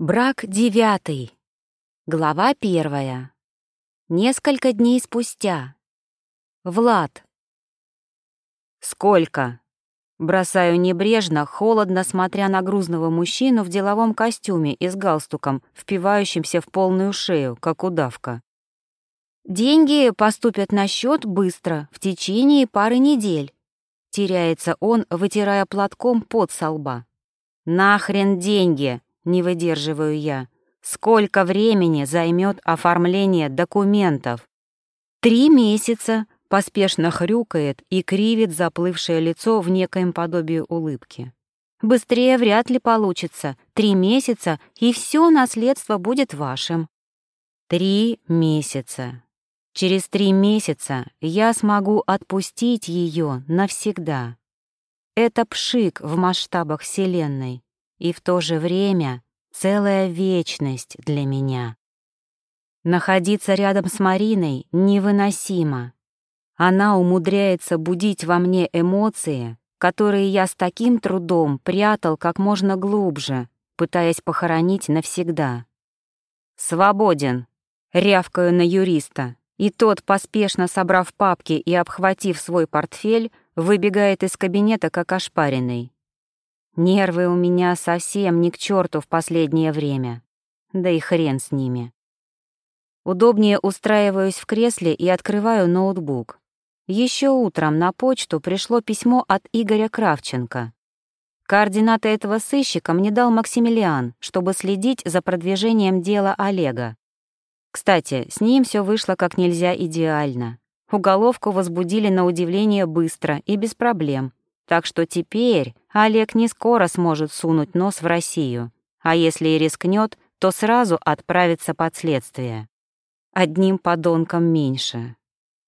Брак девятый. Глава первая. Несколько дней спустя. Влад. «Сколько?» Бросаю небрежно, холодно, смотря на грузного мужчину в деловом костюме и с галстуком, впивающимся в полную шею, как удавка. «Деньги поступят на счет быстро, в течение пары недель», — теряется он, вытирая платком пот со лба. «Нахрен деньги!» Не выдерживаю я. Сколько времени займет оформление документов? Три месяца, поспешно хрюкает и кривит заплывшее лицо в некоем подобии улыбки. Быстрее вряд ли получится. Три месяца, и все наследство будет вашим. Три месяца. Через три месяца я смогу отпустить ее навсегда. Это пшик в масштабах Вселенной и в то же время целая вечность для меня. Находиться рядом с Мариной невыносимо. Она умудряется будить во мне эмоции, которые я с таким трудом прятал как можно глубже, пытаясь похоронить навсегда. «Свободен!» — рявкаю на юриста, и тот, поспешно собрав папки и обхватив свой портфель, выбегает из кабинета как ошпаренный. Нервы у меня совсем не к черту в последнее время. Да и хрен с ними. Удобнее устраиваюсь в кресле и открываю ноутбук. Еще утром на почту пришло письмо от Игоря Кравченко. Координаты этого сыщика мне дал Максимилиан, чтобы следить за продвижением дела Олега. Кстати, с ним все вышло как нельзя идеально. Уголовку возбудили на удивление быстро и без проблем, так что теперь Олег не скоро сможет сунуть нос в Россию, а если и рискнет, то сразу отправится под следствие. Одним подонком меньше.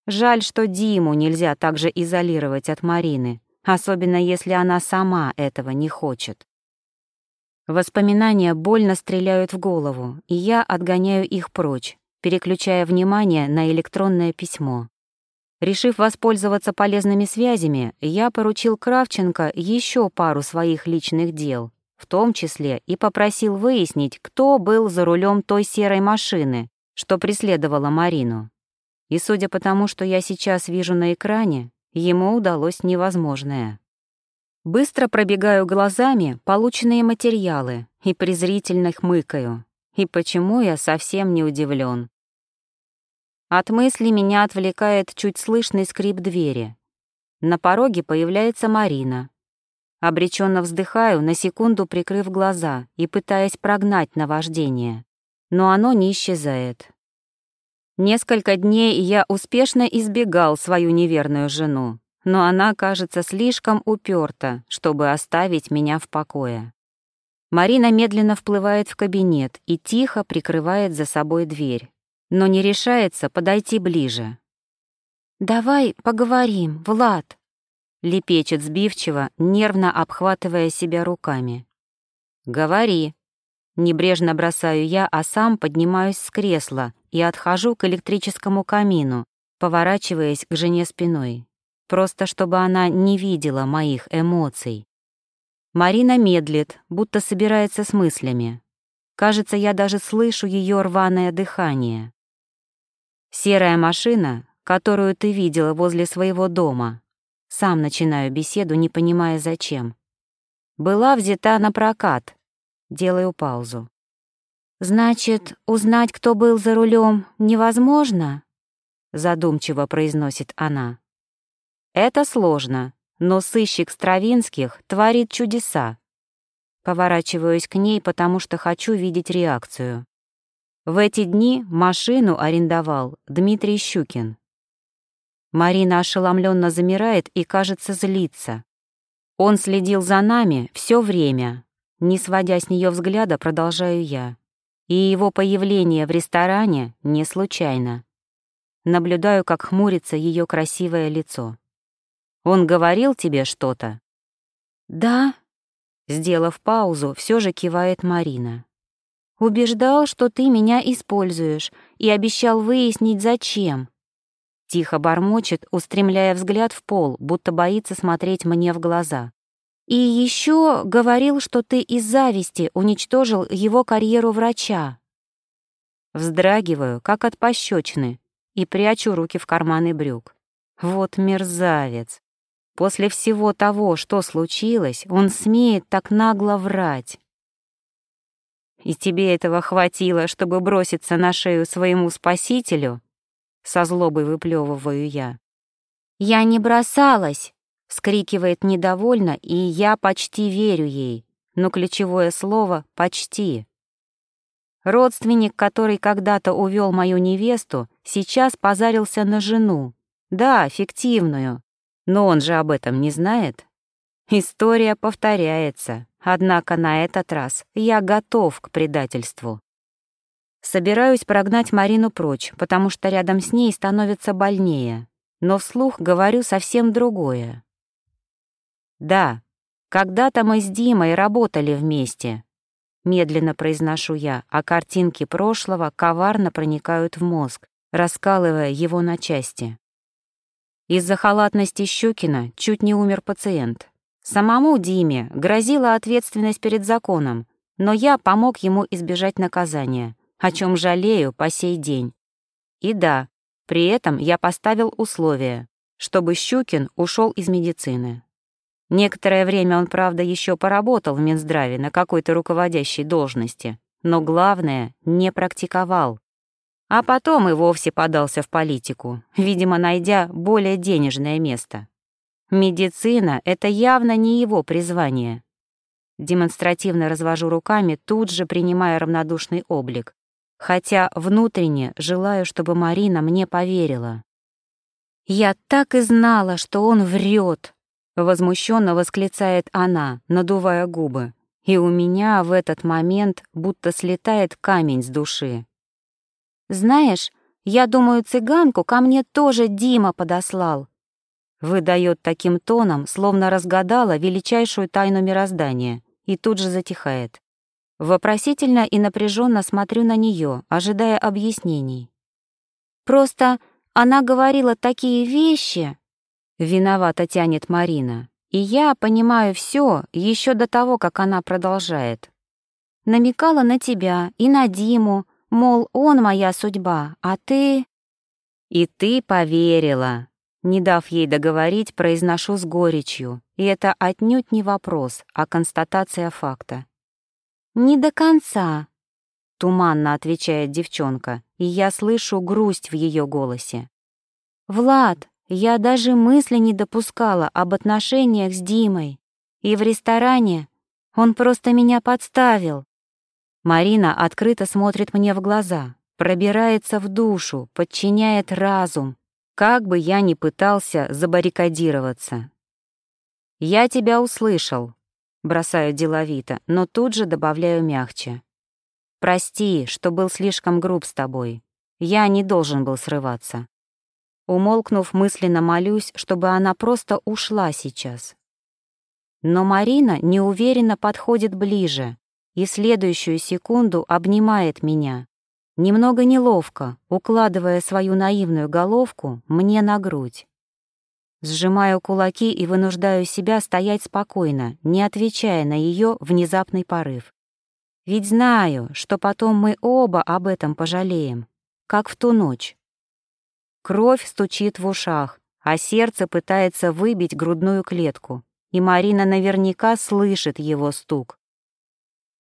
Жаль, что Диму нельзя также изолировать от Марины, особенно если она сама этого не хочет. Воспоминания больно стреляют в голову, и я отгоняю их прочь, переключая внимание на электронное письмо. Решив воспользоваться полезными связями, я поручил Кравченко еще пару своих личных дел, в том числе и попросил выяснить, кто был за рулем той серой машины, что преследовала Марину. И судя по тому, что я сейчас вижу на экране, ему удалось невозможное. Быстро пробегаю глазами полученные материалы и презрительно хмыкаю. И почему я совсем не удивлен? От мысли меня отвлекает чуть слышный скрип двери. На пороге появляется Марина. Обреченно вздыхаю, на секунду прикрыв глаза и пытаясь прогнать наваждение. Но оно не исчезает. Несколько дней я успешно избегал свою неверную жену, но она кажется слишком уперта, чтобы оставить меня в покое. Марина медленно вплывает в кабинет и тихо прикрывает за собой дверь но не решается подойти ближе. «Давай поговорим, Влад», — лепечет сбивчиво, нервно обхватывая себя руками. «Говори». Небрежно бросаю я, а сам поднимаюсь с кресла и отхожу к электрическому камину, поворачиваясь к жене спиной, просто чтобы она не видела моих эмоций. Марина медлит, будто собирается с мыслями. Кажется, я даже слышу ее рваное дыхание. Серая машина, которую ты видела возле своего дома. Сам начинаю беседу, не понимая зачем. Была взята на прокат. Делаю паузу. Значит, узнать, кто был за рулем, невозможно? Задумчиво произносит она. Это сложно, но сыщик Стравинских творит чудеса. Поворачиваюсь к ней, потому что хочу видеть реакцию. В эти дни машину арендовал Дмитрий Щукин. Марина ошеломленно замирает и, кажется, злится. Он следил за нами все время. Не сводя с нее взгляда, продолжаю я. И его появление в ресторане не случайно. Наблюдаю, как хмурится ее красивое лицо. «Он говорил тебе что-то?» «Да», — сделав паузу, все же кивает Марина. Убеждал, что ты меня используешь, и обещал выяснить, зачем. Тихо бормочет, устремляя взгляд в пол, будто боится смотреть мне в глаза. И еще говорил, что ты из зависти уничтожил его карьеру врача. Вздрагиваю, как от пощечины, и прячу руки в карманы брюк. Вот мерзавец. После всего того, что случилось, он смеет так нагло врать. И тебе этого хватило, чтобы броситься на шею своему спасителю? Со злобой выплевываю я. Я не бросалась, вскрикивает недовольно, и я почти верю ей, но ключевое слово «почти». Родственник, который когда-то увел мою невесту, сейчас позарился на жену. Да, фиктивную. Но он же об этом не знает. История повторяется, однако на этот раз я готов к предательству. Собираюсь прогнать Марину прочь, потому что рядом с ней становится больнее, но вслух говорю совсем другое. Да, когда-то мы с Димой работали вместе. Медленно произношу я, а картинки прошлого коварно проникают в мозг, раскалывая его на части. Из-за халатности Щукина чуть не умер пациент. Самому Диме грозила ответственность перед законом, но я помог ему избежать наказания, о чем жалею по сей день. И да, при этом я поставил условие, чтобы Щукин ушел из медицины. Некоторое время он, правда, еще поработал в Минздраве на какой-то руководящей должности, но главное — не практиковал. А потом и вовсе подался в политику, видимо, найдя более денежное место. Медицина — это явно не его призвание. Демонстративно развожу руками, тут же принимая равнодушный облик, хотя внутренне желаю, чтобы Марина мне поверила. «Я так и знала, что он врет, Возмущенно восклицает она, надувая губы. И у меня в этот момент будто слетает камень с души. «Знаешь, я думаю, цыганку ко мне тоже Дима подослал». Выдает таким тоном, словно разгадала величайшую тайну мироздания, и тут же затихает. Вопросительно и напряженно смотрю на нее, ожидая объяснений. «Просто она говорила такие вещи!» Виновато тянет Марина. И я понимаю все еще до того, как она продолжает. Намекала на тебя и на Диму, мол, он моя судьба, а ты... И ты поверила. Не дав ей договорить, произношу с горечью. И это отнюдь не вопрос, а констатация факта. «Не до конца», — туманно отвечает девчонка, и я слышу грусть в ее голосе. «Влад, я даже мысли не допускала об отношениях с Димой. И в ресторане он просто меня подставил. Марина открыто смотрит мне в глаза, пробирается в душу, подчиняет разум, как бы я ни пытался забаррикадироваться. «Я тебя услышал», — бросаю деловито, но тут же добавляю мягче. «Прости, что был слишком груб с тобой. Я не должен был срываться. Умолкнув, мысленно молюсь, чтобы она просто ушла сейчас. Но Марина неуверенно подходит ближе и следующую секунду обнимает меня, немного неловко, укладывая свою наивную головку мне на грудь. Сжимаю кулаки и вынуждаю себя стоять спокойно, не отвечая на ее внезапный порыв. Ведь знаю, что потом мы оба об этом пожалеем, как в ту ночь. Кровь стучит в ушах, а сердце пытается выбить грудную клетку, и Марина наверняка слышит его стук.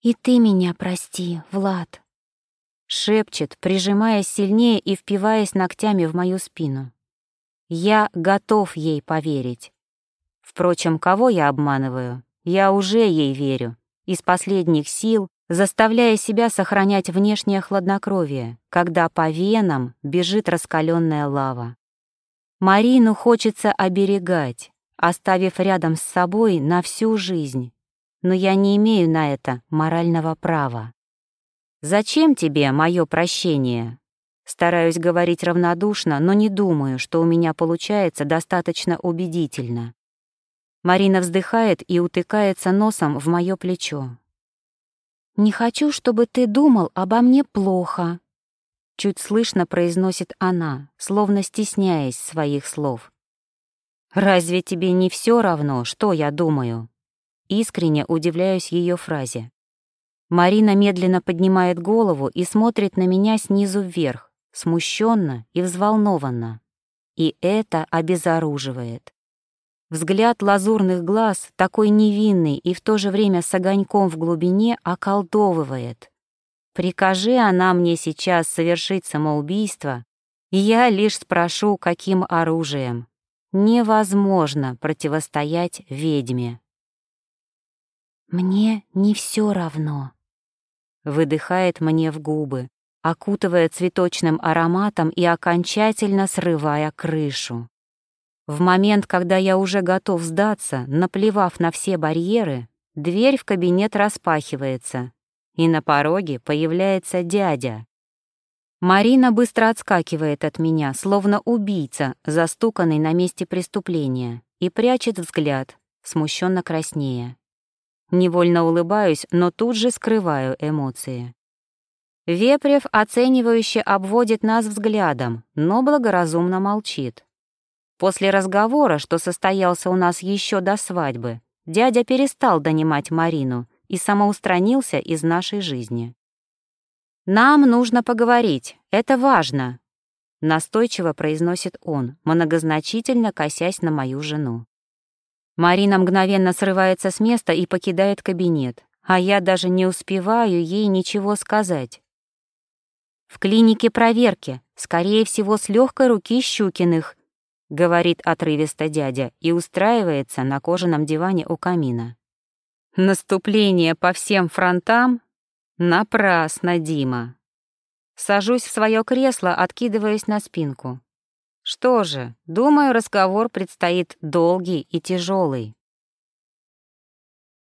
«И ты меня прости, Влад», — шепчет, прижимаясь сильнее и впиваясь ногтями в мою спину. Я готов ей поверить. Впрочем, кого я обманываю? Я уже ей верю. Из последних сил заставляя себя сохранять внешнее хладнокровие, когда по венам бежит раскаленная лава. Марину хочется оберегать, оставив рядом с собой на всю жизнь, но я не имею на это морального права. «Зачем тебе мое прощение?» Стараюсь говорить равнодушно, но не думаю, что у меня получается достаточно убедительно. Марина вздыхает и утыкается носом в мое плечо. «Не хочу, чтобы ты думал обо мне плохо», — чуть слышно произносит она, словно стесняясь своих слов. «Разве тебе не все равно, что я думаю?» искренне удивляюсь ее фразе. Марина медленно поднимает голову и смотрит на меня снизу вверх, смущенно и взволнованно. И это обезоруживает. Взгляд лазурных глаз, такой невинный и в то же время с огоньком в глубине, околдовывает. Прикажи она мне сейчас совершить самоубийство, я лишь спрошу, каким оружием. Невозможно противостоять ведьме. «Мне не все равно», — выдыхает мне в губы, окутывая цветочным ароматом и окончательно срывая крышу. В момент, когда я уже готов сдаться, наплевав на все барьеры, дверь в кабинет распахивается, и на пороге появляется дядя. Марина быстро отскакивает от меня, словно убийца, застуканный на месте преступления, и прячет взгляд, смущенно краснея. Невольно улыбаюсь, но тут же скрываю эмоции. Вепрев оценивающе обводит нас взглядом, но благоразумно молчит. После разговора, что состоялся у нас еще до свадьбы, дядя перестал донимать Марину и самоустранился из нашей жизни. «Нам нужно поговорить, это важно», — настойчиво произносит он, многозначительно косясь на мою жену. Марина мгновенно срывается с места и покидает кабинет, а я даже не успеваю ей ничего сказать. «В клинике проверки, скорее всего, с легкой руки Щукиных», говорит отрывисто дядя и устраивается на кожаном диване у камина. Наступление по всем фронтам? Напрасно, Дима. Сажусь в свое кресло, откидываясь на спинку. Что же, думаю, разговор предстоит долгий и тяжелый.